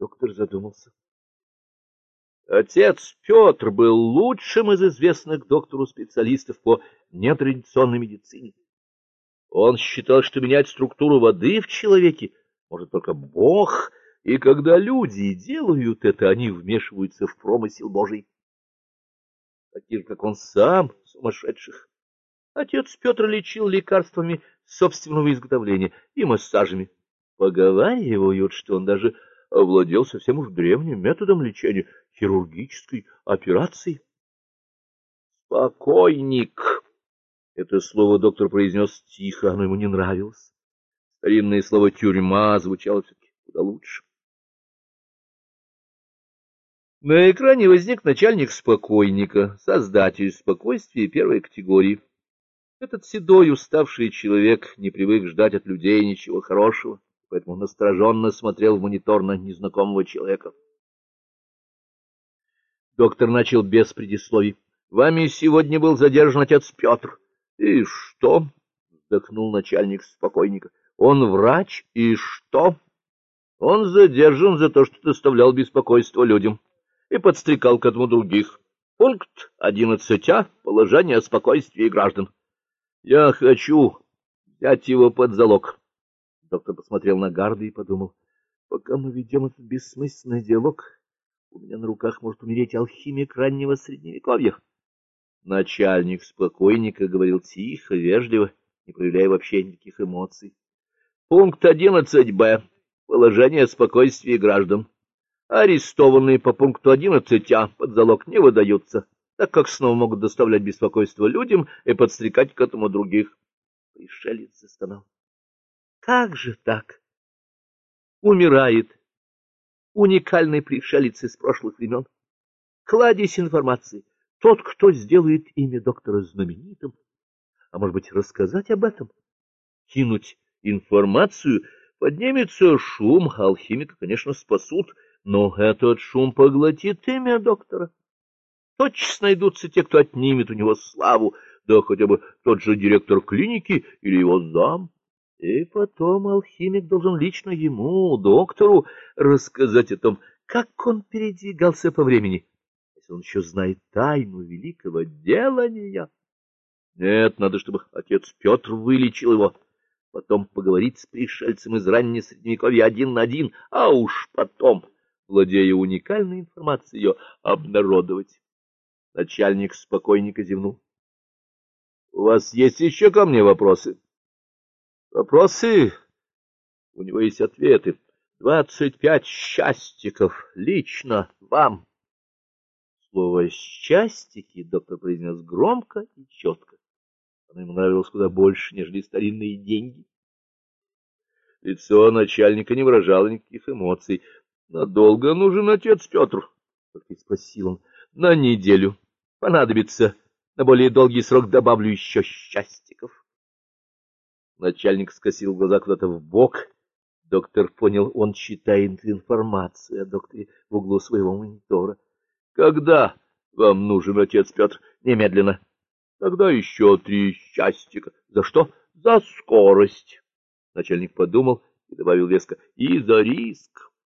Доктор задумался. Отец Петр был лучшим из известных доктору специалистов по нетрадиционной медицине. Он считал, что менять структуру воды в человеке может только Бог, и когда люди делают это, они вмешиваются в промысел Божий. Таких, как он сам, сумасшедших. Отец Петр лечил лекарствами собственного изготовления и массажами. Поговаривают, что он даже овладел совсем уж древним методом лечения хирургической операцией. Спокойник. Это слово доктор произнес тихо, оно ему не нравилось. Старинное слово тюрьма звучало все-таки куда лучше. На экране возник начальник спокойника, создатель спокойствия первой категории. Этот седой, уставший человек не привык ждать от людей ничего хорошего, поэтому настороженно смотрел в монитор на незнакомого человека. Доктор начал без предисловий. — Вами сегодня был задержан отец Петр. — И что? — вздохнул начальник спокойника. — Он врач, и что? — Он задержан за то, что доставлял беспокойство людям и подстрекал к этому других. Пункт 11а. Положение о спокойствии граждан. Я хочу взять его под залог. Доктор посмотрел на Гарда и подумал, пока мы ведем этот бессмысленный диалог, у меня на руках может умереть алхимик раннего средневековья. Начальник спокойника говорил тихо, вежливо, не проявляя вообще никаких эмоций. Пункт 11б. Положение о спокойствии граждан. Арестованные по пункту 11а под залог не выдаются, так как снова могут доставлять беспокойство людям и подстрекать к этому других. Пришелец застонал. Как же так? Умирает уникальный пришелец из прошлых времен. Кладезь информации. Тот, кто сделает имя доктора знаменитым. А может быть, рассказать об этом? Кинуть информацию, поднимется шум, алхимика, конечно, спасут, но этот шум поглотит имя доктора. Точно найдутся те, кто отнимет у него славу, да хотя бы тот же директор клиники или его зам. И потом алхимик должен лично ему, доктору, рассказать о том, как он передвигался по времени, если он еще знает тайну великого делания. Нет, надо, чтобы отец Петр вылечил его, потом поговорить с пришельцем из ранней средневековья один на один, а уж потом владея уникальной информацией, ее обнародовать. Начальник спокойненько зевнул. — У вас есть еще ко мне вопросы? — Вопросы? У него есть ответы. Двадцать пять счастиков лично вам. Слово «счастики» доктор произнес громко и четко. Оно ему нравилось куда больше, нежели старинные деньги. Лицо начальника не выражало никаких эмоций. Надолго нужен отец Петр? — спросил он. — На неделю. Понадобится. На более долгий срок добавлю еще счастиков. Начальник скосил глаза куда-то в бок. Доктор понял, он читает информацию о докторе в углу своего монитора. — Когда вам нужен отец Петр? — Немедленно. — Тогда еще три счастика. — За что? — За скорость. Начальник подумал и добавил веско. — И за риск.